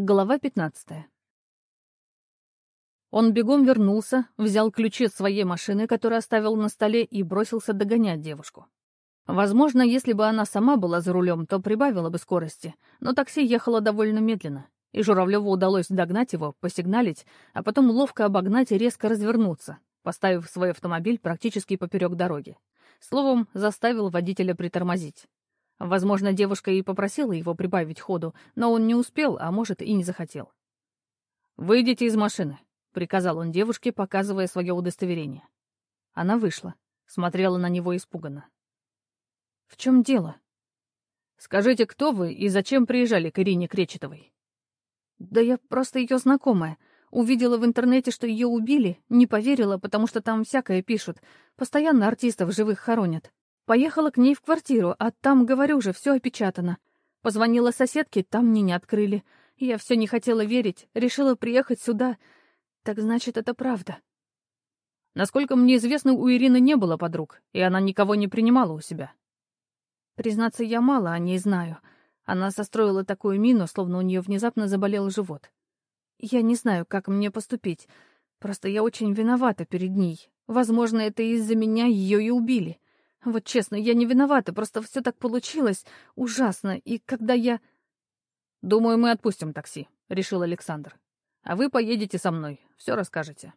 Глава 15. Он бегом вернулся, взял ключи от своей машины, которую оставил на столе, и бросился догонять девушку. Возможно, если бы она сама была за рулем, то прибавила бы скорости, но такси ехало довольно медленно, и Журавлеву удалось догнать его, посигналить, а потом ловко обогнать и резко развернуться, поставив свой автомобиль практически поперек дороги. Словом, заставил водителя притормозить. Возможно, девушка и попросила его прибавить ходу, но он не успел, а может, и не захотел. «Выйдите из машины», — приказал он девушке, показывая свое удостоверение. Она вышла, смотрела на него испуганно. «В чем дело?» «Скажите, кто вы и зачем приезжали к Ирине Кречетовой?» «Да я просто ее знакомая. Увидела в интернете, что ее убили, не поверила, потому что там всякое пишут. Постоянно артистов живых хоронят. Поехала к ней в квартиру, а там, говорю же, все опечатано. Позвонила соседке, там мне не открыли. Я все не хотела верить, решила приехать сюда. Так значит, это правда. Насколько мне известно, у Ирины не было подруг, и она никого не принимала у себя. Признаться, я мало о ней знаю. Она состроила такую мину, словно у нее внезапно заболел живот. Я не знаю, как мне поступить. Просто я очень виновата перед ней. Возможно, это из-за меня ее и убили. Вот честно, я не виновата, просто все так получилось ужасно, и когда я... «Думаю, мы отпустим такси», — решил Александр. «А вы поедете со мной, все расскажете».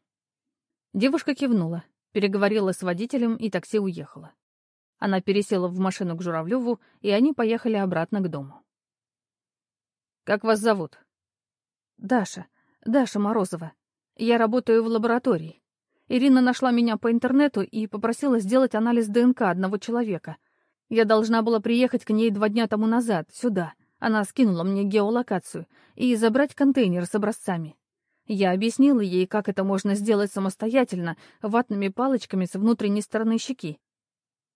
Девушка кивнула, переговорила с водителем, и такси уехало. Она пересела в машину к Журавлеву, и они поехали обратно к дому. «Как вас зовут?» «Даша. Даша Морозова. Я работаю в лаборатории. Ирина нашла меня по интернету и попросила сделать анализ ДНК одного человека. Я должна была приехать к ней два дня тому назад, сюда. Она скинула мне геолокацию и забрать контейнер с образцами. Я объяснила ей, как это можно сделать самостоятельно, ватными палочками с внутренней стороны щеки.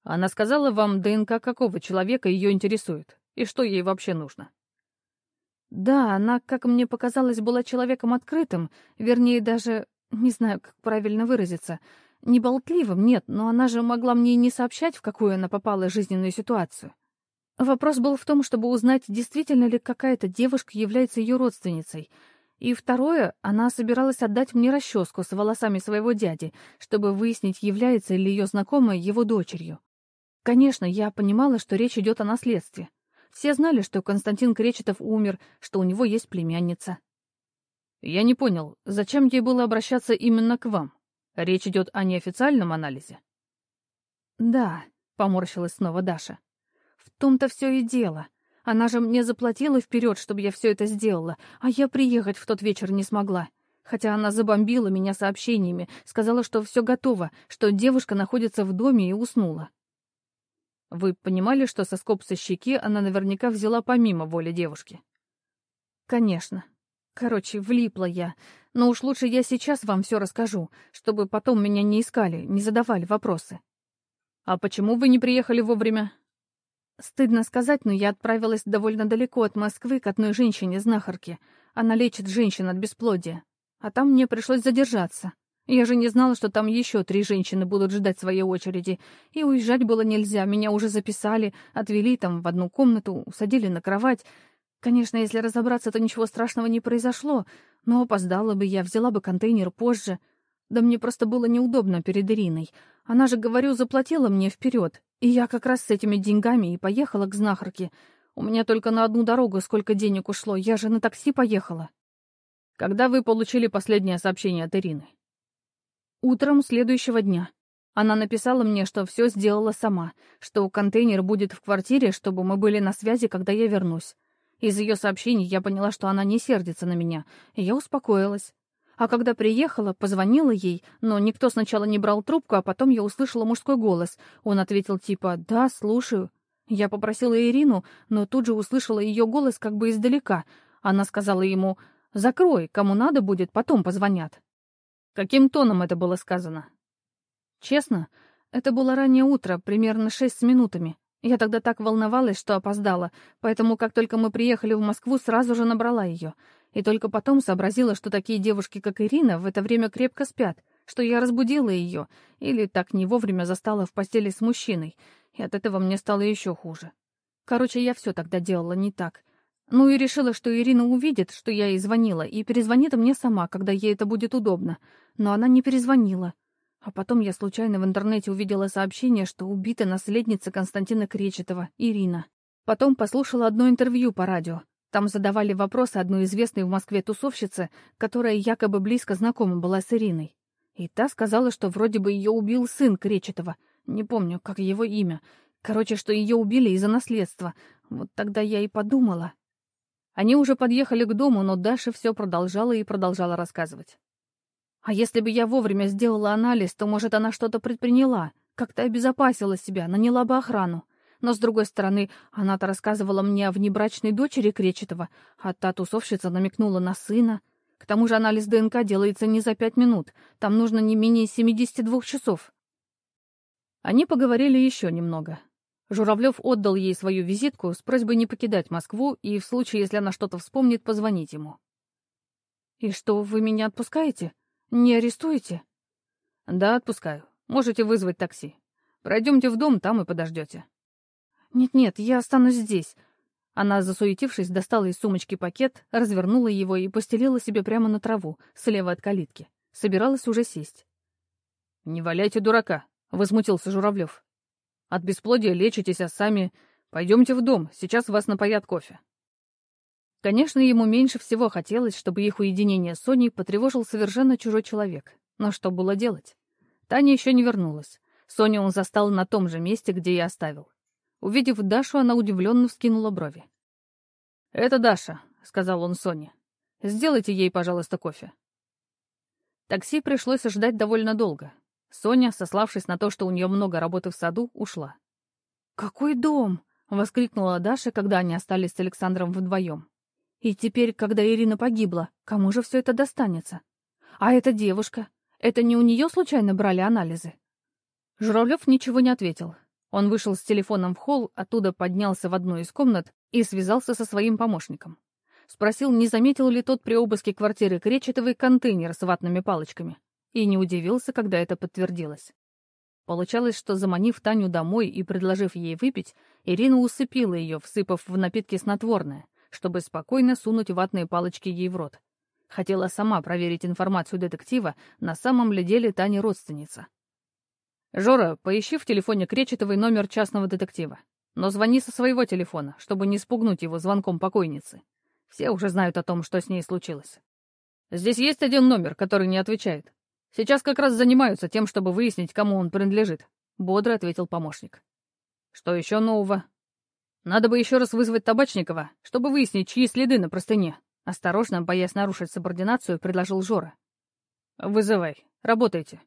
Она сказала вам, ДНК какого человека ее интересует, и что ей вообще нужно. Да, она, как мне показалось, была человеком открытым, вернее, даже не знаю, как правильно выразиться. Не болтливым, нет, но она же могла мне не сообщать, в какую она попала жизненную ситуацию. Вопрос был в том, чтобы узнать, действительно ли какая-то девушка является ее родственницей. И второе, она собиралась отдать мне расческу с волосами своего дяди, чтобы выяснить, является ли ее знакомая его дочерью. Конечно, я понимала, что речь идет о наследстве. Все знали, что Константин Кречетов умер, что у него есть племянница. Я не понял, зачем ей было обращаться именно к вам? Речь идет о неофициальном анализе? Да, поморщилась снова Даша. В том-то все и дело. Она же мне заплатила вперед, чтобы я все это сделала, а я приехать в тот вечер не смогла. Хотя она забомбила меня сообщениями, сказала, что все готово, что девушка находится в доме и уснула. Вы понимали, что соскоб со щеки она наверняка взяла помимо воли девушки? Конечно. Короче, влипла я. Но уж лучше я сейчас вам все расскажу, чтобы потом меня не искали, не задавали вопросы. А почему вы не приехали вовремя? Стыдно сказать, но я отправилась довольно далеко от Москвы к одной женщине-знахарке. Она лечит женщин от бесплодия. А там мне пришлось задержаться. Я же не знала, что там еще три женщины будут ждать своей очереди. И уезжать было нельзя. Меня уже записали, отвели там в одну комнату, усадили на кровать. Конечно, если разобраться, то ничего страшного не произошло, но опоздала бы я, взяла бы контейнер позже. Да мне просто было неудобно перед Ириной. Она же, говорю, заплатила мне вперед, и я как раз с этими деньгами и поехала к знахарке. У меня только на одну дорогу сколько денег ушло, я же на такси поехала. Когда вы получили последнее сообщение от Ирины? Утром следующего дня. Она написала мне, что все сделала сама, что контейнер будет в квартире, чтобы мы были на связи, когда я вернусь. Из ее сообщений я поняла, что она не сердится на меня, и я успокоилась. А когда приехала, позвонила ей, но никто сначала не брал трубку, а потом я услышала мужской голос. Он ответил типа «Да, слушаю». Я попросила Ирину, но тут же услышала ее голос как бы издалека. Она сказала ему «Закрой, кому надо будет, потом позвонят». Каким тоном это было сказано? Честно, это было раннее утро, примерно шесть с минутами. Я тогда так волновалась, что опоздала, поэтому как только мы приехали в Москву, сразу же набрала ее. И только потом сообразила, что такие девушки, как Ирина, в это время крепко спят, что я разбудила ее, или так не вовремя застала в постели с мужчиной, и от этого мне стало еще хуже. Короче, я все тогда делала не так. Ну и решила, что Ирина увидит, что я ей звонила, и перезвонит мне сама, когда ей это будет удобно. Но она не перезвонила. А потом я случайно в интернете увидела сообщение, что убита наследница Константина Кречетова, Ирина. Потом послушала одно интервью по радио. Там задавали вопросы одной известной в Москве тусовщице, которая якобы близко знакома была с Ириной. И та сказала, что вроде бы ее убил сын Кречетова. Не помню, как его имя. Короче, что ее убили из-за наследства. Вот тогда я и подумала. Они уже подъехали к дому, но Даша все продолжала и продолжала рассказывать. А если бы я вовремя сделала анализ, то, может, она что-то предприняла, как-то обезопасила себя, наняла бы охрану. Но, с другой стороны, она-то рассказывала мне о внебрачной дочери Кречетова, а та тусовщица намекнула на сына. К тому же анализ ДНК делается не за пять минут, там нужно не менее 72 часов. Они поговорили еще немного. Журавлев отдал ей свою визитку с просьбой не покидать Москву и в случае, если она что-то вспомнит, позвонить ему. «И что, вы меня отпускаете? Не арестуете?» «Да, отпускаю. Можете вызвать такси. Пройдемте в дом, там и подождете». «Нет-нет, я останусь здесь». Она, засуетившись, достала из сумочки пакет, развернула его и постелила себе прямо на траву, слева от калитки. Собиралась уже сесть. «Не валяйте дурака», — возмутился Журавлев. От бесплодия лечитесь, а сами... Пойдемте в дом, сейчас вас напоят кофе». Конечно, ему меньше всего хотелось, чтобы их уединение с Соней потревожил совершенно чужой человек. Но что было делать? Таня еще не вернулась. Соню он застал на том же месте, где и оставил. Увидев Дашу, она удивленно вскинула брови. «Это Даша», — сказал он Соне. «Сделайте ей, пожалуйста, кофе». Такси пришлось ждать довольно долго. Соня, сославшись на то, что у нее много работы в саду, ушла. «Какой дом?» — воскликнула Даша, когда они остались с Александром вдвоем. «И теперь, когда Ирина погибла, кому же все это достанется? А эта девушка? Это не у нее случайно брали анализы?» Журавлев ничего не ответил. Он вышел с телефоном в холл, оттуда поднялся в одну из комнат и связался со своим помощником. Спросил, не заметил ли тот при обыске квартиры Кречетовой контейнер с ватными палочками и не удивился, когда это подтвердилось. Получалось, что, заманив Таню домой и предложив ей выпить, Ирина усыпила ее, всыпав в напитки снотворное, чтобы спокойно сунуть ватные палочки ей в рот. Хотела сама проверить информацию детектива, на самом ли деле Таня родственница. «Жора, поищи в телефоне Кречетовой номер частного детектива. Но звони со своего телефона, чтобы не спугнуть его звонком покойницы. Все уже знают о том, что с ней случилось. Здесь есть один номер, который не отвечает. Сейчас как раз занимаются тем, чтобы выяснить, кому он принадлежит», — бодро ответил помощник. «Что еще нового?» «Надо бы еще раз вызвать Табачникова, чтобы выяснить, чьи следы на простыне», — осторожно, боясь нарушить субординацию, предложил Жора. «Вызывай. Работайте».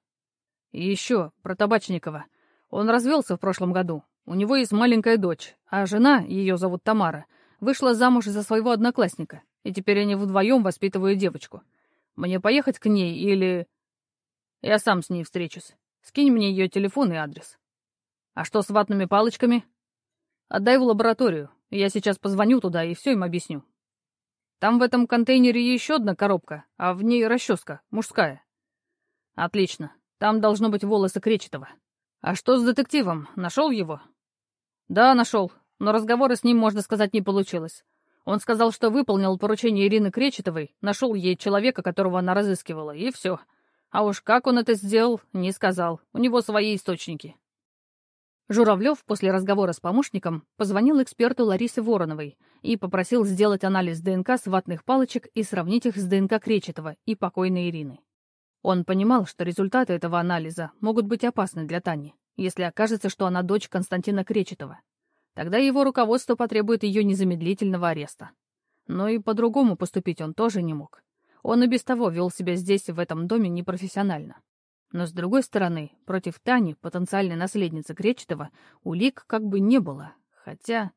«И еще про Табачникова. Он развелся в прошлом году. У него есть маленькая дочь, а жена, ее зовут Тамара, вышла замуж за своего одноклассника, и теперь они вдвоем воспитывают девочку. Мне поехать к ней или...» Я сам с ней встречусь. Скинь мне ее телефон и адрес. А что с ватными палочками? Отдай в лабораторию. Я сейчас позвоню туда и все им объясню. Там в этом контейнере еще одна коробка, а в ней расческа, мужская. Отлично. Там должно быть волосы Кречетова. А что с детективом? Нашел его? Да, нашел. Но разговора с ним, можно сказать, не получилось. Он сказал, что выполнил поручение Ирины Кречетовой, нашел ей человека, которого она разыскивала, и все. А уж как он это сделал, не сказал. У него свои источники. Журавлев после разговора с помощником позвонил эксперту Ларисе Вороновой и попросил сделать анализ ДНК с ватных палочек и сравнить их с ДНК Кречетова и покойной Ирины. Он понимал, что результаты этого анализа могут быть опасны для Тани, если окажется, что она дочь Константина Кречетова. Тогда его руководство потребует ее незамедлительного ареста. Но и по-другому поступить он тоже не мог. Он и без того вел себя здесь, в этом доме, непрофессионально. Но, с другой стороны, против Тани, потенциальной наследницы Кречетова, улик как бы не было. Хотя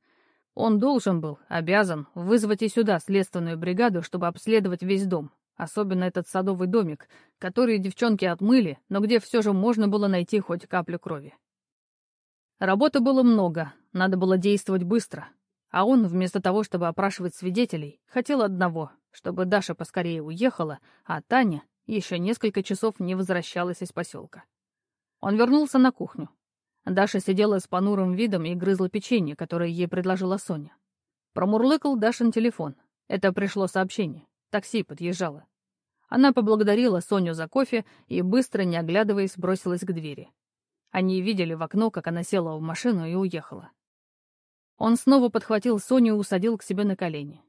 он должен был, обязан, вызвать и сюда следственную бригаду, чтобы обследовать весь дом. Особенно этот садовый домик, который девчонки отмыли, но где все же можно было найти хоть каплю крови. Работы было много, надо было действовать быстро. А он, вместо того, чтобы опрашивать свидетелей, хотел одного чтобы Даша поскорее уехала, а Таня еще несколько часов не возвращалась из поселка. Он вернулся на кухню. Даша сидела с понурым видом и грызла печенье, которое ей предложила Соня. Промурлыкал Дашин телефон. Это пришло сообщение. Такси подъезжало. Она поблагодарила Соню за кофе и, быстро, не оглядываясь, бросилась к двери. Они видели в окно, как она села в машину и уехала. Он снова подхватил Соню и усадил к себе на колени.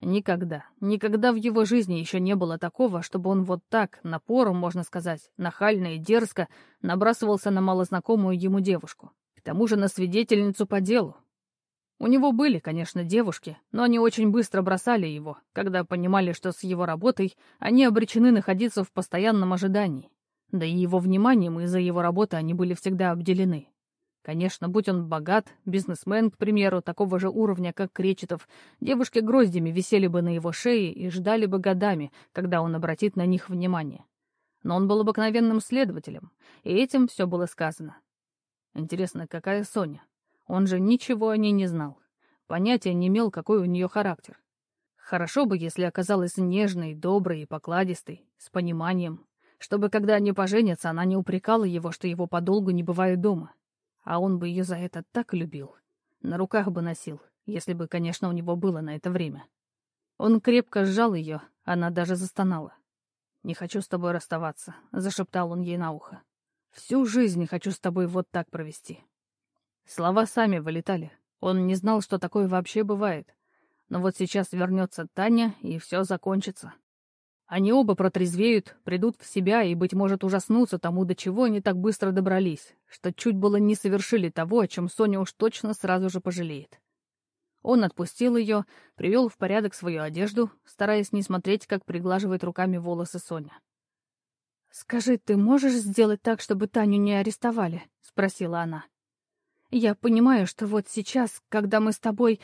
Никогда, никогда в его жизни еще не было такого, чтобы он вот так, напором, можно сказать, нахально и дерзко набрасывался на малознакомую ему девушку. К тому же на свидетельницу по делу, у него были, конечно, девушки, но они очень быстро бросали его, когда понимали, что с его работой они обречены находиться в постоянном ожидании. Да и его вниманием из-за его работы они были всегда обделены. Конечно, будь он богат, бизнесмен, к примеру, такого же уровня, как Кречетов, девушки гроздями висели бы на его шее и ждали бы годами, когда он обратит на них внимание. Но он был обыкновенным следователем, и этим все было сказано. Интересно, какая Соня? Он же ничего о ней не знал. Понятия не имел, какой у нее характер. Хорошо бы, если оказалась нежной, доброй и покладистой, с пониманием, чтобы, когда они поженятся, она не упрекала его, что его подолгу не бывает дома. А он бы ее за это так любил. На руках бы носил, если бы, конечно, у него было на это время. Он крепко сжал ее, она даже застонала. «Не хочу с тобой расставаться», — зашептал он ей на ухо. «Всю жизнь хочу с тобой вот так провести. Слова сами вылетали. Он не знал, что такое вообще бывает. Но вот сейчас вернется Таня, и все закончится. Они оба протрезвеют, придут в себя и, быть может, ужаснутся тому, до чего они так быстро добрались, что чуть было не совершили того, о чем Соня уж точно сразу же пожалеет. Он отпустил ее, привел в порядок свою одежду, стараясь не смотреть, как приглаживает руками волосы Соня. «Скажи, ты можешь сделать так, чтобы Таню не арестовали?» — спросила она. Я понимаю, что вот сейчас, когда мы с тобой...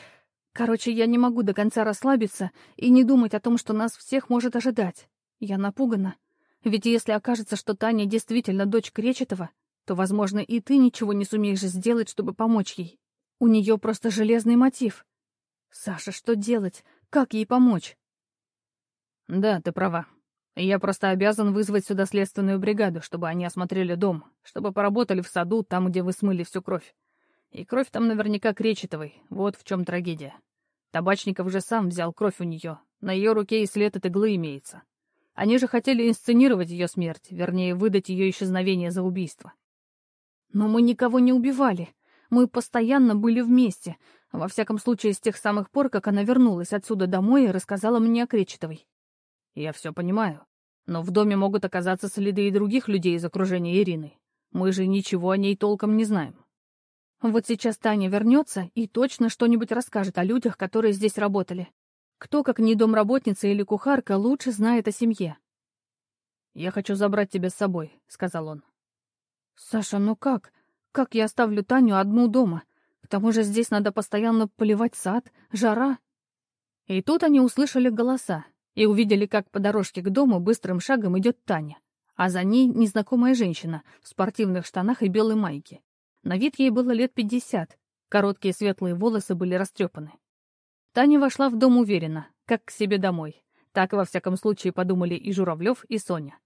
Короче, я не могу до конца расслабиться и не думать о том, что нас всех может ожидать. Я напугана. Ведь если окажется, что Таня действительно дочь Кречетова, то, возможно, и ты ничего не сумеешь сделать, чтобы помочь ей. У нее просто железный мотив. Саша, что делать? Как ей помочь? Да, ты права. Я просто обязан вызвать сюда следственную бригаду, чтобы они осмотрели дом, чтобы поработали в саду, там, где вы смыли всю кровь. И кровь там наверняка кречетовой, вот в чем трагедия. Табачников же сам взял кровь у нее, на ее руке и след от иглы имеется. Они же хотели инсценировать ее смерть, вернее, выдать ее исчезновение за убийство. Но мы никого не убивали. Мы постоянно были вместе, во всяком случае, с тех самых пор, как она вернулась отсюда домой и рассказала мне о Кречетовой. Я все понимаю. Но в доме могут оказаться следы и других людей из окружения Ирины. Мы же ничего о ней толком не знаем. Вот сейчас Таня вернется и точно что-нибудь расскажет о людях, которые здесь работали. Кто, как не домработница или кухарка, лучше знает о семье? «Я хочу забрать тебя с собой», — сказал он. «Саша, ну как? Как я оставлю Таню одну дома? К тому же здесь надо постоянно поливать сад, жара». И тут они услышали голоса и увидели, как по дорожке к дому быстрым шагом идет Таня, а за ней незнакомая женщина в спортивных штанах и белой майке. На вид ей было лет пятьдесят. Короткие светлые волосы были растрепаны. Таня вошла в дом уверенно, как к себе домой. Так, во всяком случае, подумали и Журавлев, и Соня.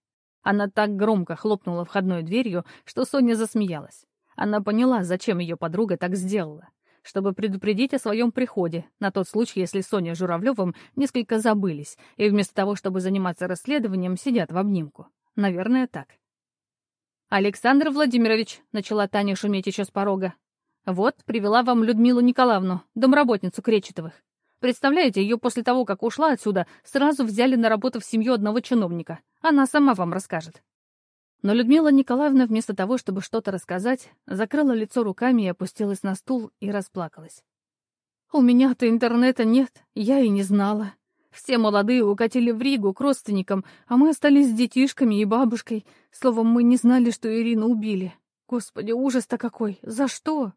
Она так громко хлопнула входной дверью, что Соня засмеялась. Она поняла, зачем ее подруга так сделала. Чтобы предупредить о своем приходе, на тот случай, если Соня с Журавлевым несколько забылись, и вместо того, чтобы заниматься расследованием, сидят в обнимку. Наверное, так. «Александр Владимирович», — начала Таня шуметь еще с порога. «Вот, привела вам Людмилу Николаевну, домработницу Кречетовых. Представляете, ее после того, как ушла отсюда, сразу взяли на работу в семью одного чиновника. Она сама вам расскажет». Но Людмила Николаевна вместо того, чтобы что-то рассказать, закрыла лицо руками и опустилась на стул и расплакалась. «У меня-то интернета нет, я и не знала. Все молодые укатили в Ригу к родственникам, а мы остались с детишками и бабушкой. Словом, мы не знали, что Ирину убили. Господи, ужас-то какой! За что?»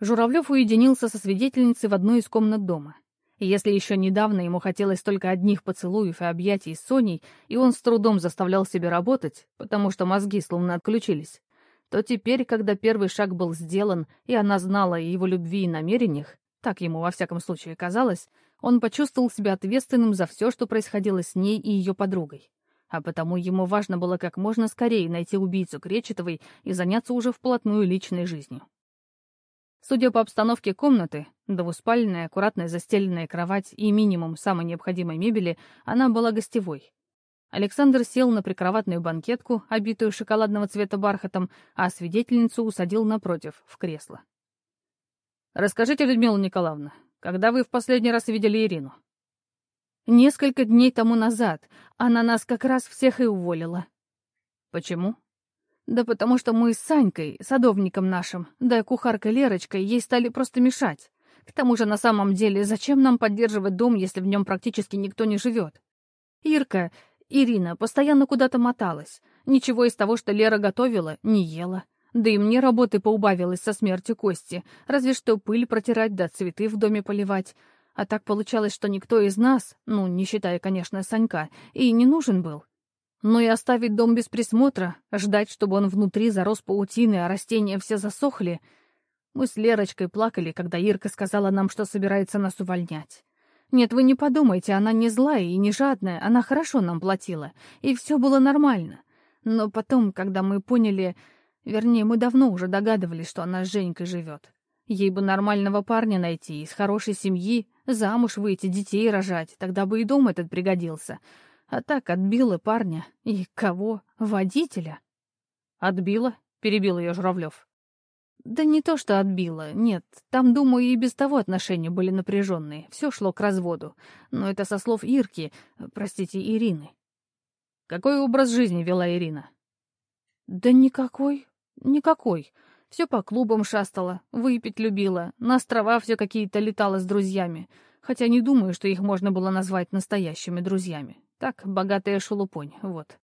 Журавлев уединился со свидетельницей в одной из комнат дома. Если еще недавно ему хотелось только одних поцелуев и объятий с Соней, и он с трудом заставлял себя работать, потому что мозги словно отключились, то теперь, когда первый шаг был сделан, и она знала о его любви и намерениях, так ему во всяком случае казалось, он почувствовал себя ответственным за все, что происходило с ней и ее подругой. А потому ему важно было как можно скорее найти убийцу Кречетовой и заняться уже вплотную личной жизнью. Судя по обстановке комнаты, двуспальная, аккуратная застеленная кровать и минимум самой необходимой мебели, она была гостевой. Александр сел на прикроватную банкетку, обитую шоколадного цвета бархатом, а свидетельницу усадил напротив, в кресло. «Расскажите, Людмила Николаевна, когда вы в последний раз видели Ирину?» «Несколько дней тому назад. Она нас как раз всех и уволила». «Почему?» Да потому что мы с Санькой, садовником нашим, да кухаркой Лерочкой, ей стали просто мешать. К тому же, на самом деле, зачем нам поддерживать дом, если в нем практически никто не живет? Ирка, Ирина, постоянно куда-то моталась. Ничего из того, что Лера готовила, не ела. Да и мне работы поубавилось со смертью Кости, разве что пыль протирать да цветы в доме поливать. А так получалось, что никто из нас, ну, не считая, конечно, Санька, и не нужен был. Но и оставить дом без присмотра, ждать, чтобы он внутри зарос паутиной, а растения все засохли. Мы с Лерочкой плакали, когда Ирка сказала нам, что собирается нас увольнять. Нет, вы не подумайте, она не злая и не жадная, она хорошо нам платила, и все было нормально. Но потом, когда мы поняли... Вернее, мы давно уже догадывались, что она с Женькой живет. Ей бы нормального парня найти, из хорошей семьи, замуж выйти, детей рожать, тогда бы и дом этот пригодился. А так отбила парня. И кого? Водителя. «Отбила?» — перебил ее Журавлев. Да не то, что отбила, нет. Там, думаю, и без того отношения были напряженные. Все шло к разводу. Но это со слов Ирки, простите, Ирины. Какой образ жизни вела Ирина? Да никакой, никакой. Все по клубам шастала, выпить любила, на острова все какие-то летала с друзьями. Хотя не думаю, что их можно было назвать настоящими друзьями. Так, богатая шелупонь, вот.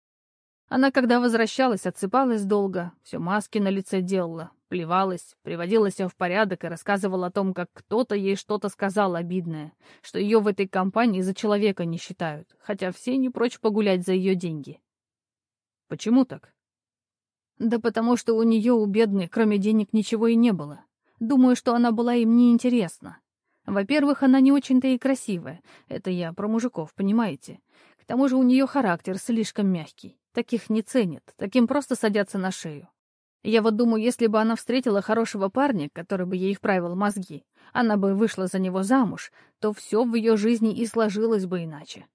Она, когда возвращалась, отсыпалась долго, все маски на лице делала, плевалась, приводила себя в порядок и рассказывала о том, как кто-то ей что-то сказал обидное, что ее в этой компании за человека не считают, хотя все не прочь погулять за ее деньги. Почему так? Да потому что у нее, у бедной, кроме денег, ничего и не было. Думаю, что она была им неинтересна. Во-первых, она не очень-то и красивая. Это я про мужиков, понимаете? К тому же у нее характер слишком мягкий. Таких не ценят, таким просто садятся на шею. Я вот думаю, если бы она встретила хорошего парня, который бы ей вправил мозги, она бы вышла за него замуж, то все в ее жизни и сложилось бы иначе.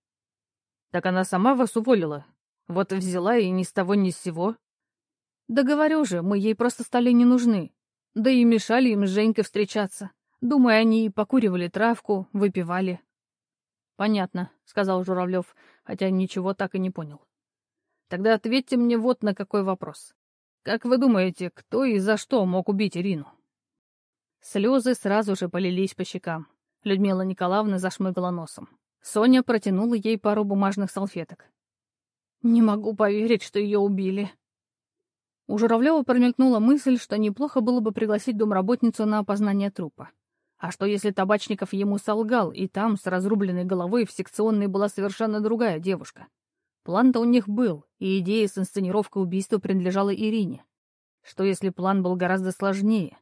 Так она сама вас уволила. Вот взяла и ни с того ни с сего. Да говорю же, мы ей просто стали не нужны. Да и мешали им с Женькой встречаться. Думаю, они и покуривали травку, выпивали. «Понятно», — сказал Журавлев, хотя ничего так и не понял. «Тогда ответьте мне вот на какой вопрос. Как вы думаете, кто и за что мог убить Ирину?» Слезы сразу же полились по щекам. Людмила Николаевна зашмыгала носом. Соня протянула ей пару бумажных салфеток. «Не могу поверить, что ее убили». У Журавлева промелькнула мысль, что неплохо было бы пригласить домработницу на опознание трупа. А что, если Табачников ему солгал, и там, с разрубленной головой, в секционной была совершенно другая девушка? План-то у них был, и идея с инсценировкой убийства принадлежала Ирине. Что, если план был гораздо сложнее?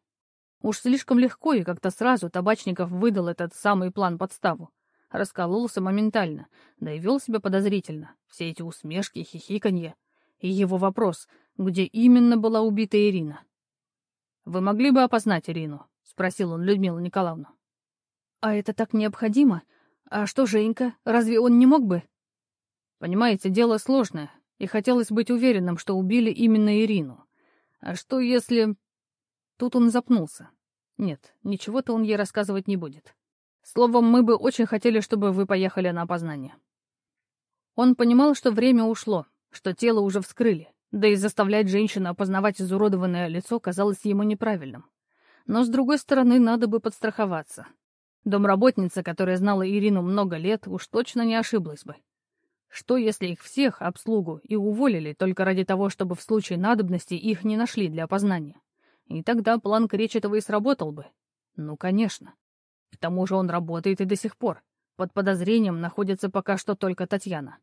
Уж слишком легко и как-то сразу Табачников выдал этот самый план-подставу. Раскололся моментально, да и вел себя подозрительно. Все эти усмешки, хихиканье. И его вопрос, где именно была убита Ирина? «Вы могли бы опознать Ирину?» спросил он Людмилу Николаевну. «А это так необходимо? А что Женька? Разве он не мог бы?» «Понимаете, дело сложное, и хотелось быть уверенным, что убили именно Ирину. А что если...» Тут он запнулся. Нет, ничего-то он ей рассказывать не будет. Словом, мы бы очень хотели, чтобы вы поехали на опознание. Он понимал, что время ушло, что тело уже вскрыли, да и заставлять женщину опознавать изуродованное лицо казалось ему неправильным. Но, с другой стороны, надо бы подстраховаться. Домработница, которая знала Ирину много лет, уж точно не ошиблась бы. Что, если их всех, обслугу, и уволили только ради того, чтобы в случае надобности их не нашли для опознания? И тогда план Кречетова и сработал бы. Ну, конечно. К тому же он работает и до сих пор. Под подозрением находится пока что только Татьяна.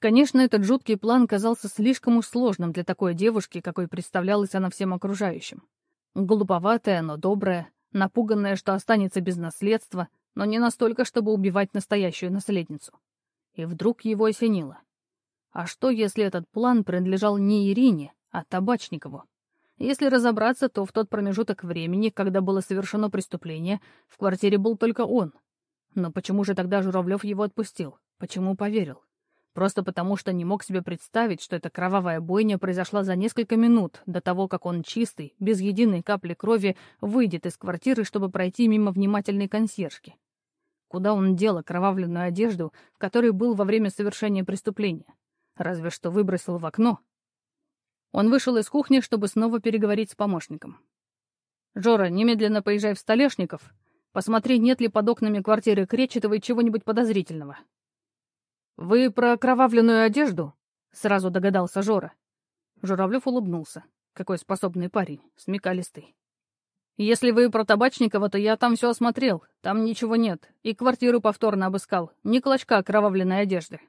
Конечно, этот жуткий план казался слишком уж сложным для такой девушки, какой представлялась она всем окружающим. Глуповатая, но добрая, напуганная, что останется без наследства, но не настолько, чтобы убивать настоящую наследницу. И вдруг его осенило. А что, если этот план принадлежал не Ирине, а Табачникову? Если разобраться, то в тот промежуток времени, когда было совершено преступление, в квартире был только он. Но почему же тогда Журавлев его отпустил? Почему поверил? Просто потому, что не мог себе представить, что эта кровавая бойня произошла за несколько минут до того, как он чистый, без единой капли крови, выйдет из квартиры, чтобы пройти мимо внимательной консьержки. Куда он дел окровавленную одежду, в которой был во время совершения преступления? Разве что выбросил в окно. Он вышел из кухни, чтобы снова переговорить с помощником. «Жора, немедленно поезжай в Столешников. Посмотри, нет ли под окнами квартиры Кречетовой чего-нибудь подозрительного. «Вы про окровавленную одежду?» — сразу догадался Жора. Журавлев улыбнулся. Какой способный парень, смекалистый. «Если вы про Табачникова, то я там все осмотрел. Там ничего нет. И квартиру повторно обыскал. Ни клочка окровавленной одежды».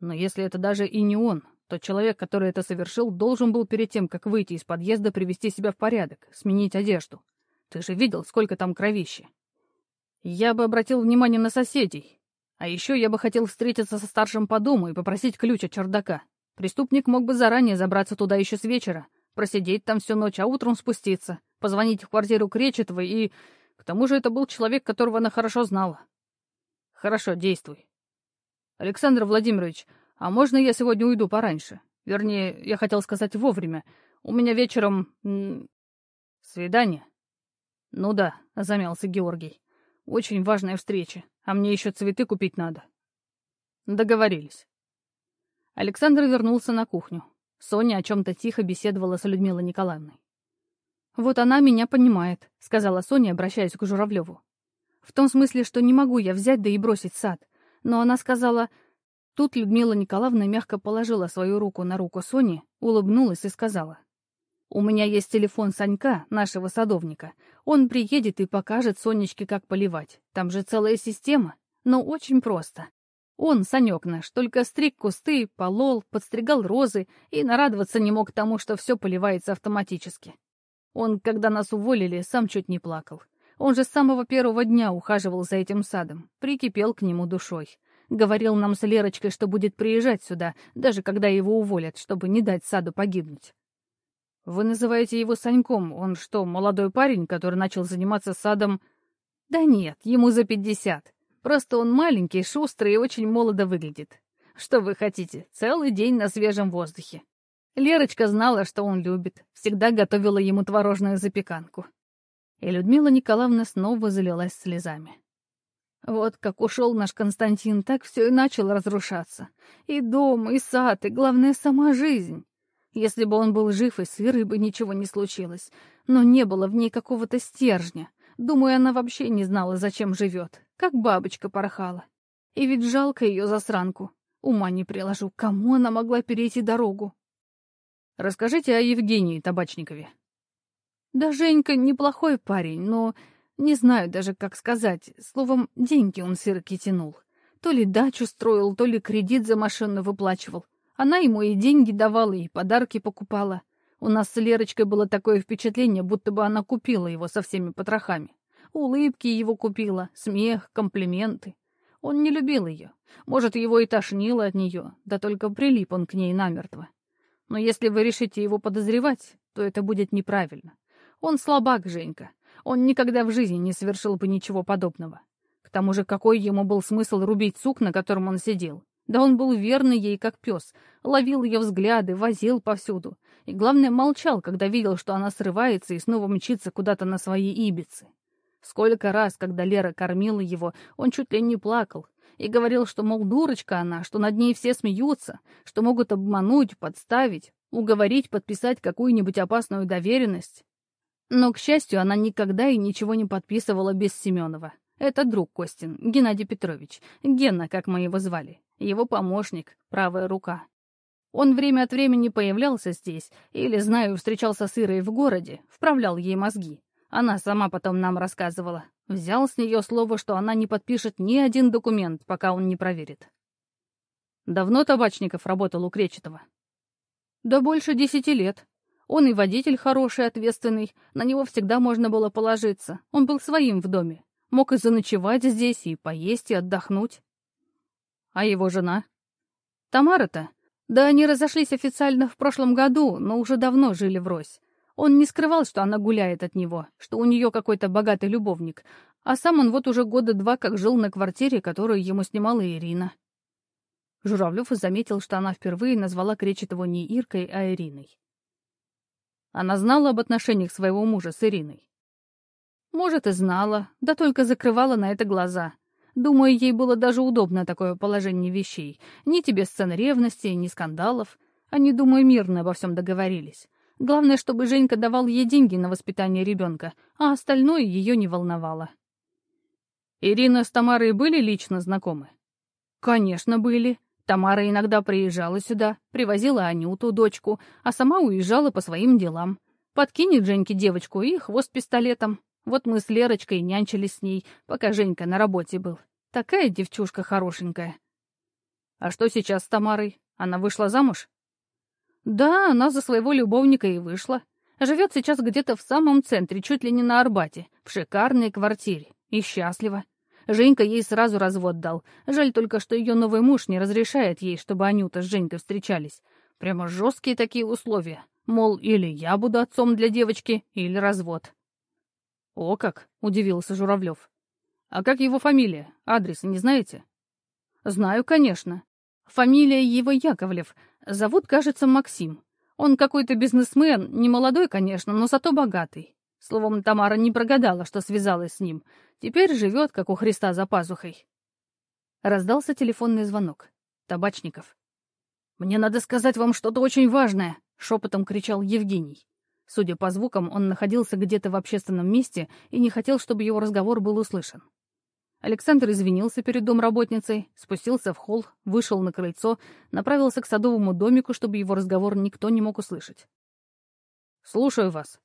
Но если это даже и не он, то человек, который это совершил, должен был перед тем, как выйти из подъезда, привести себя в порядок, сменить одежду. Ты же видел, сколько там кровищи. Я бы обратил внимание на соседей, а еще я бы хотел встретиться со старшим по дому и попросить ключ от чердака. Преступник мог бы заранее забраться туда еще с вечера, просидеть там всю ночь, а утром спуститься, позвонить в квартиру Кречетовой и... К тому же это был человек, которого она хорошо знала. Хорошо, действуй. Александр Владимирович, а можно я сегодня уйду пораньше? Вернее, я хотел сказать вовремя. У меня вечером... свидание. Ну да, замялся Георгий. Очень важная встреча. А мне еще цветы купить надо. Договорились. Александр вернулся на кухню. Соня о чем-то тихо беседовала с Людмилой Николаевной. «Вот она меня понимает», — сказала Соня, обращаясь к Журавлеву. «В том смысле, что не могу я взять да и бросить сад. Но она сказала...» Тут Людмила Николаевна мягко положила свою руку на руку Сони, улыбнулась и сказала. «У меня есть телефон Санька, нашего садовника. Он приедет и покажет Сонечке, как поливать. Там же целая система. Но очень просто. Он, Санек наш, только стриг кусты, полол, подстригал розы и нарадоваться не мог тому, что все поливается автоматически. Он, когда нас уволили, сам чуть не плакал. Он же с самого первого дня ухаживал за этим садом, прикипел к нему душой. Говорил нам с Лерочкой, что будет приезжать сюда, даже когда его уволят, чтобы не дать саду погибнуть. Вы называете его Саньком. Он что, молодой парень, который начал заниматься садом? Да нет, ему за пятьдесят. Просто он маленький, шустрый и очень молодо выглядит. Что вы хотите? Целый день на свежем воздухе. Лерочка знала, что он любит, всегда готовила ему творожную запеканку. И Людмила Николаевна снова залилась слезами. Вот как ушел наш Константин, так все и начало разрушаться. И дом, и сад, и, главное, сама жизнь. Если бы он был жив и с Ирой бы ничего не случилось. Но не было в ней какого-то стержня. Думаю, она вообще не знала, зачем живет. Как бабочка порхала. И ведь жалко ее засранку. Ума не приложу, кому она могла перейти дорогу. Расскажите о Евгении Табачникове. Да Женька неплохой парень, но не знаю даже, как сказать. Словом, деньги он с Ирки тянул. То ли дачу строил, то ли кредит за машину выплачивал. Она ему и деньги давала, и подарки покупала. У нас с Лерочкой было такое впечатление, будто бы она купила его со всеми потрохами. Улыбки его купила, смех, комплименты. Он не любил ее. Может, его и тошнило от нее, да только прилип он к ней намертво. Но если вы решите его подозревать, то это будет неправильно. Он слабак, Женька. Он никогда в жизни не совершил бы ничего подобного. К тому же, какой ему был смысл рубить сук, на котором он сидел? Да он был верный ей, как пес, ловил ее взгляды, возил повсюду. И, главное, молчал, когда видел, что она срывается и снова мчится куда-то на свои ибицы. Сколько раз, когда Лера кормила его, он чуть ли не плакал и говорил, что, мол, дурочка она, что над ней все смеются, что могут обмануть, подставить, уговорить подписать какую-нибудь опасную доверенность. Но, к счастью, она никогда и ничего не подписывала без Семенова. Это друг Костин, Геннадий Петрович, Гена, как мы его звали его помощник, правая рука. Он время от времени появлялся здесь, или, знаю, встречался с Ирой в городе, вправлял ей мозги. Она сама потом нам рассказывала. Взял с нее слово, что она не подпишет ни один документ, пока он не проверит. Давно Табачников работал у Кречетова? Да больше десяти лет. Он и водитель хороший, ответственный, на него всегда можно было положиться. Он был своим в доме. Мог и заночевать здесь, и поесть, и отдохнуть. А его жена? Тамара-то? Да они разошлись официально в прошлом году, но уже давно жили врозь. Он не скрывал, что она гуляет от него, что у нее какой-то богатый любовник, а сам он вот уже года два как жил на квартире, которую ему снимала Ирина. Журавлев заметил, что она впервые назвала Кречетову не Иркой, а Ириной. Она знала об отношениях своего мужа с Ириной. Может, и знала, да только закрывала на это глаза. Думаю, ей было даже удобно такое положение вещей. Ни тебе сцен ревности, ни скандалов. Они, думаю, мирно обо всем договорились. Главное, чтобы Женька давал ей деньги на воспитание ребенка, а остальное ее не волновало. Ирина с Тамарой были лично знакомы? Конечно, были. Тамара иногда приезжала сюда, привозила Анюту, дочку, а сама уезжала по своим делам. Подкинет Женьке девочку и хвост пистолетом. Вот мы с Лерочкой нянчились с ней, пока Женька на работе был. Такая девчушка хорошенькая. А что сейчас с Тамарой? Она вышла замуж? Да, она за своего любовника и вышла. Живет сейчас где-то в самом центре, чуть ли не на Арбате, в шикарной квартире. И счастлива. Женька ей сразу развод дал. Жаль только, что ее новый муж не разрешает ей, чтобы Анюта с Женькой встречались. Прямо жесткие такие условия. Мол, или я буду отцом для девочки, или развод. «О как!» — удивился Журавлев. «А как его фамилия? Адрес не знаете?» «Знаю, конечно. Фамилия его Яковлев. Зовут, кажется, Максим. Он какой-то бизнесмен, не молодой, конечно, но зато богатый. Словом, Тамара не прогадала, что связалась с ним. Теперь живет, как у Христа за пазухой. Раздался телефонный звонок. Табачников. «Мне надо сказать вам что-то очень важное», — шепотом кричал Евгений. Судя по звукам, он находился где-то в общественном месте и не хотел, чтобы его разговор был услышан. Александр извинился перед домработницей, спустился в холл, вышел на крыльцо, направился к садовому домику, чтобы его разговор никто не мог услышать. «Слушаю вас»,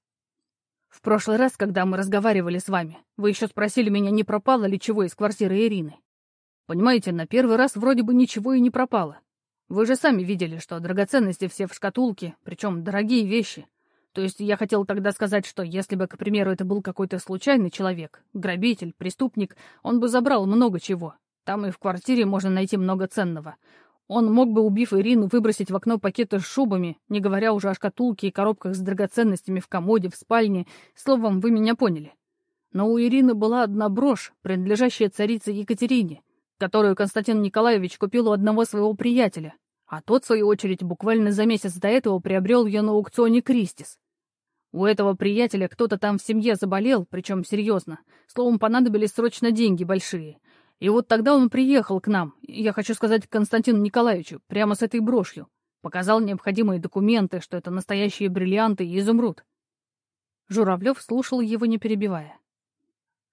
в прошлый раз, когда мы разговаривали с вами, вы еще спросили меня, не пропало ли чего из квартиры Ирины. Понимаете, на первый раз вроде бы ничего и не пропало. Вы же сами видели, что драгоценности все в шкатулке, причем дорогие вещи. То есть я хотел тогда сказать, что если бы, к примеру, это был какой-то случайный человек, грабитель, преступник, он бы забрал много чего. Там и в квартире можно найти много ценного. Он мог бы, убив Ирину, выбросить в окно пакеты с шубами, не говоря уже о шкатулке и коробках с драгоценностями в комоде, в спальне. Словом, вы меня поняли. Но у Ирины была одна брошь, принадлежащая царице Екатерине, которую Константин Николаевич купил у одного своего приятеля, а тот, в свою очередь, буквально за месяц до этого приобрел ее на аукционе Кристис. У этого приятеля кто-то там в семье заболел, причем серьезно. Словом, понадобились срочно деньги большие. И вот тогда он приехал к нам, я хочу сказать к Константину Николаевичу, прямо с этой брошью. Показал необходимые документы, что это настоящие бриллианты и изумруд. Журавлев слушал его, не перебивая.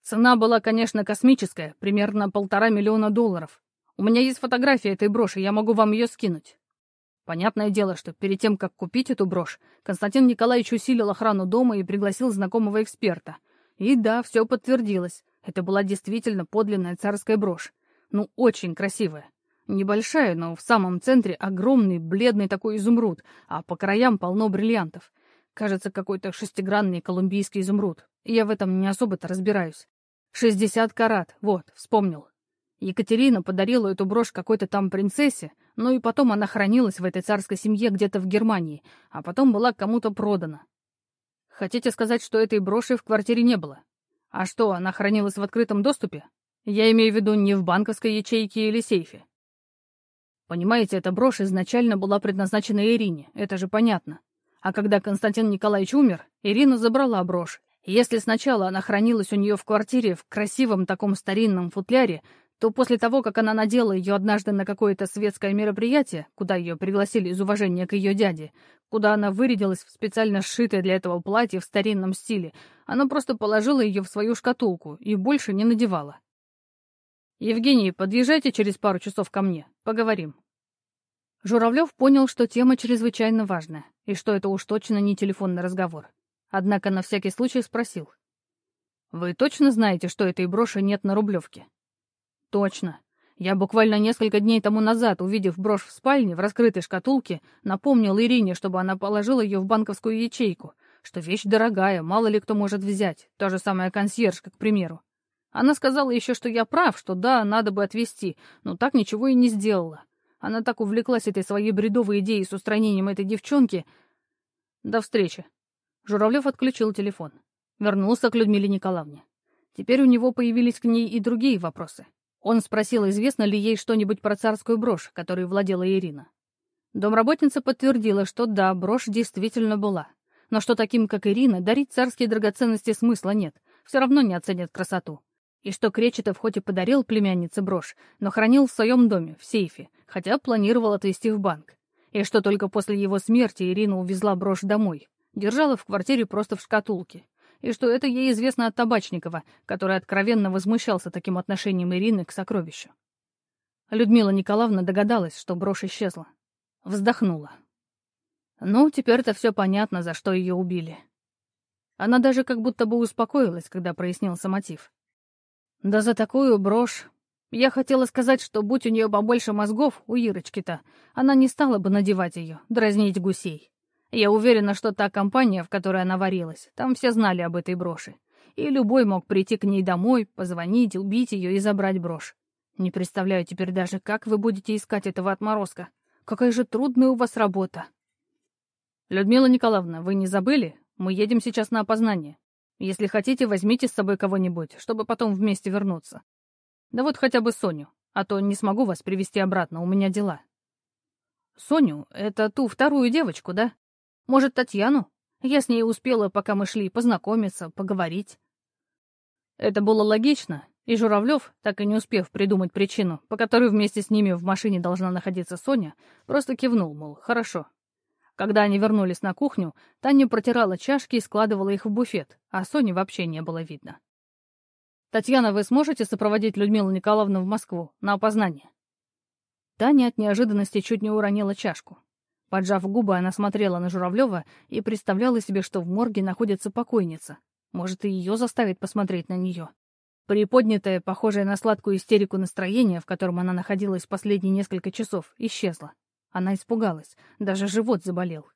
Цена была, конечно, космическая, примерно полтора миллиона долларов. У меня есть фотография этой броши, я могу вам ее скинуть. Понятное дело, что перед тем, как купить эту брошь, Константин Николаевич усилил охрану дома и пригласил знакомого эксперта. И да, все подтвердилось. Это была действительно подлинная царская брошь. Ну, очень красивая. Небольшая, но в самом центре огромный бледный такой изумруд, а по краям полно бриллиантов. Кажется, какой-то шестигранный колумбийский изумруд. Я в этом не особо-то разбираюсь. Шестьдесят карат, вот, вспомнил. Екатерина подарила эту брошь какой-то там принцессе, ну и потом она хранилась в этой царской семье где-то в Германии, а потом была кому-то продана. Хотите сказать, что этой броши в квартире не было? А что, она хранилась в открытом доступе? Я имею в виду не в банковской ячейке или сейфе. Понимаете, эта брошь изначально была предназначена Ирине, это же понятно. А когда Константин Николаевич умер, Ирина забрала брошь. Если сначала она хранилась у нее в квартире в красивом таком старинном футляре, то после того, как она надела ее однажды на какое-то светское мероприятие, куда ее пригласили из уважения к ее дяде, куда она вырядилась в специально сшитое для этого платье в старинном стиле, она просто положила ее в свою шкатулку и больше не надевала. «Евгений, подъезжайте через пару часов ко мне. Поговорим». Журавлев понял, что тема чрезвычайно важная, и что это уж точно не телефонный разговор. Однако на всякий случай спросил. «Вы точно знаете, что этой броши нет на Рублевке?» Точно. Я буквально несколько дней тому назад, увидев брошь в спальне в раскрытой шкатулке, напомнил Ирине, чтобы она положила ее в банковскую ячейку, что вещь дорогая, мало ли кто может взять, та же самая консьержка, к примеру. Она сказала еще, что я прав, что да, надо бы отвезти, но так ничего и не сделала. Она так увлеклась этой своей бредовой идеей с устранением этой девчонки. До встречи. Журавлев отключил телефон. Вернулся к Людмиле Николаевне. Теперь у него появились к ней и другие вопросы. Он спросил, известно ли ей что-нибудь про царскую брошь, которой владела Ирина. Домработница подтвердила, что да, брошь действительно была. Но что таким, как Ирина, дарить царские драгоценности смысла нет, все равно не оценят красоту. И что Кречетов хоть и подарил племяннице брошь, но хранил в своем доме, в сейфе, хотя планировал отвезти в банк. И что только после его смерти Ирина увезла брошь домой, держала в квартире просто в шкатулке, и что это ей известно от Табачникова, который откровенно возмущался таким отношением Ирины к сокровищу. Людмила Николаевна догадалась, что брошь исчезла. Вздохнула. Ну, теперь-то все понятно, за что ее убили. Она даже как будто бы успокоилась, когда прояснился мотив. Да за такую брошь... Я хотела сказать, что будь у нее побольше мозгов, у Ирочки-то, она не стала бы надевать ее, дразнить гусей. Я уверена, что та компания, в которой она варилась, там все знали об этой броши. И любой мог прийти к ней домой, позвонить, убить ее и забрать брошь. Не представляю теперь даже, как вы будете искать этого отморозка. Какая же трудная у вас работа. Людмила Николаевна, вы не забыли? Мы едем сейчас на опознание. Если хотите, возьмите с собой кого-нибудь, чтобы потом вместе вернуться. Да вот хотя бы Соню, а то не смогу вас привести обратно, у меня дела. Соню — это ту вторую девочку, да? Может, Татьяну? Я с ней успела, пока мы шли, познакомиться, поговорить. Это было логично, и Журавлев, так и не успев придумать причину, по которой вместе с ними в машине должна находиться Соня, просто кивнул, мол, хорошо. Когда они вернулись на кухню, Таня протирала чашки и складывала их в буфет, а Сони вообще не было видно. «Татьяна, вы сможете сопроводить Людмилу Николаевну в Москву на опознание?» Таня от неожиданности чуть не уронила чашку. Поджав губы, она смотрела на Журавлева и представляла себе, что в морге находится покойница. Может, и ее заставить посмотреть на нее. Приподнятое, похожее на сладкую истерику настроение, в котором она находилась последние несколько часов, исчезло. Она испугалась, даже живот заболел.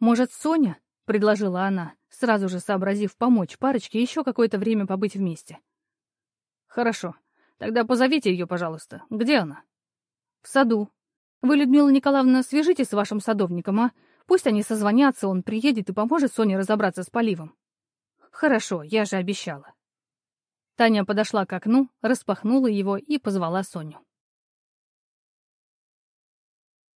«Может, Соня?» — предложила она, сразу же сообразив помочь парочке еще какое-то время побыть вместе. «Хорошо. Тогда позовите ее, пожалуйста. Где она?» «В саду», вы, Людмила Николаевна, свяжитесь с вашим садовником, а? Пусть они созвонятся, он приедет и поможет Соне разобраться с поливом. Хорошо, я же обещала. Таня подошла к окну, распахнула его и позвала Соню.